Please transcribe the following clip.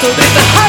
to this high